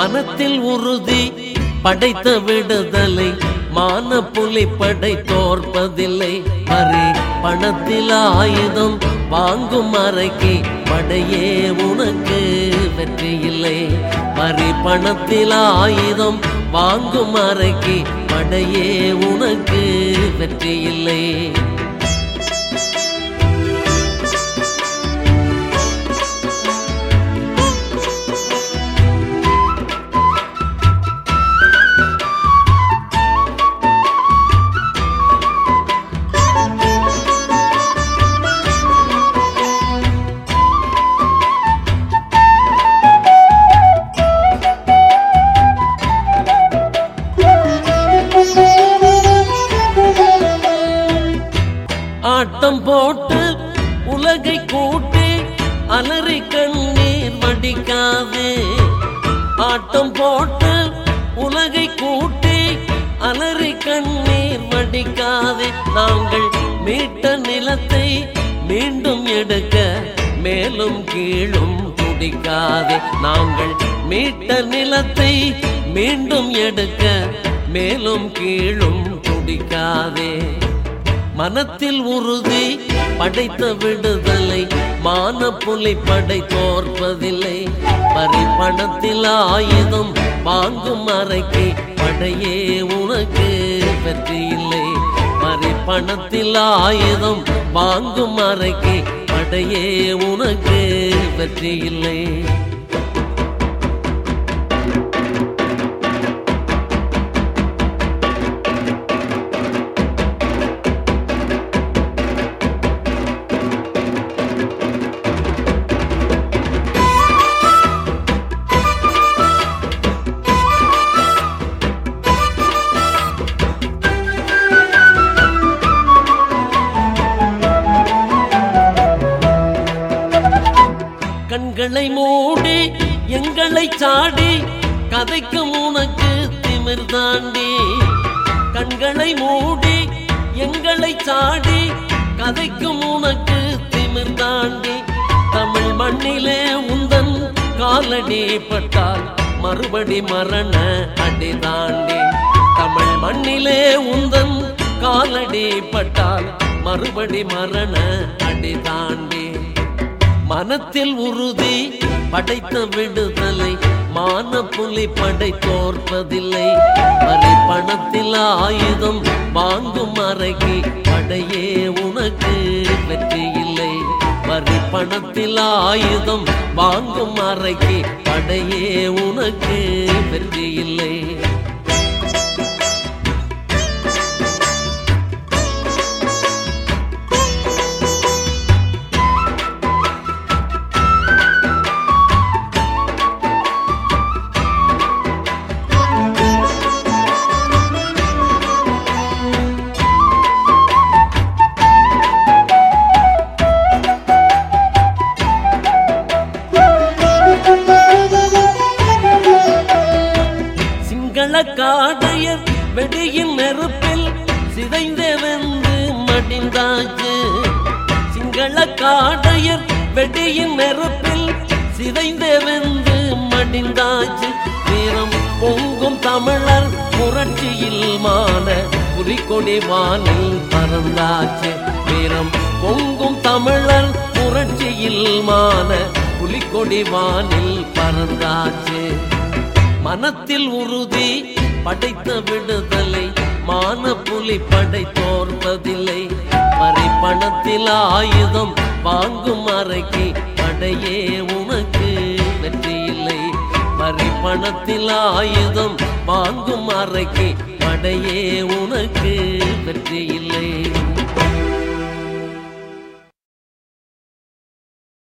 மனத்தில் உறுதி படைத்த விடுதலை. மான புலி படை தோற்பதில்லை. அரே பணத்தில் ஆயுதம் வாங்கும் அறைக்கு படையே உனக்கு வெற்றி இல்லை. பரி பணத்தில் ஆயுதம் வாங்கும் அறைக்கு படையே உனக்கு வெற்றி இல்லை. ஆட்டம் போட்டு உலகை கூட்டி அலறி கண்ணீர் வடிக்காதே. ஆட்டம் போட்டு உலகை கூட்டி அலறி கண்ணீர் வடிக்காதே. நாங்கள் மீட்ட நிலத்தை மீண்டும் எடுக்க மேலும் கீழும் துடிக்காதே. நாங்கள் மீட்ட நிலத்தை மீண்டும் எடுக்க மேலும் கீழும் துடிக்காதே. மனத்தில் உறுதி படைத்த விடுதலை மான புலி படை தோற்பதில்லை. பரி பணத்தில் ஆயுதம் வாங்கும் அறைக்கு படையே உனக்கு வெற்றி இல்லை. பரி பணத்தில் ஆயுதம் வாங்கும் அறைக்கு படையே உனக்கு வெற்றி கண்களை மூடி எங்களை சாடி கதைக்கும் உனக்கு திமிர் தாண்டி. கண்களை மூடி எங்களை சாடி கதைக்கும் உனக்கு திமிர் தாண்டி. தமிழ் மண்ணிலே உந்தன் காலடி பட்டால் மறுபடி மரண அடி தாண்டி. தமிழ் மண்ணிலே உந்தன் காலடி பட்டால் மறுபடி மரண அடி தாண்டி. மனத்தில் உறுதி படைத்த விடுதலை மான புலி படை தோற்பதில்லை. பரி பணத்தில் ஆயுதம் வாங்கும் அறைக்கு படையே உனக்கு வெற்றி இல்லை. பரி பணத்தில் ஆயுதம் வாங்கும் அறைக்கு படையே உனக்கு வெற்றி இல்லை. சிங்கள காடையர் வெடியின் நெருப்பில் சிதைந்தே வெந்து மடிந்தாச்சு. சிங்கள காடையர் வெடியின் நெருப்பில் சிதைந்தே வெந்து மடிந்தாச்சு. வீரம் பொங்கும் தமிழர் புரட்சியில் மான குறிக்கொடி வானில் பறந்தாச்சு. வீரம் பொங்கும் தமிழர் புரட்சியில் மான புலிக்கொடி வானில் பறந்தாச்சு. மனத்தில் உறுதி படைத்த விடுதலை. மான புலி படை தோற்பதில்லை பரி பணத்தில் ஆயுதம் வாங்கும் அறைக்கு படையே உனக்கு வெற்றி இல்லை. பரி பணத்தில் ஆயுதம் வாங்கும் அறைக்கு படையே உனக்கு வெற்றி இல்லை.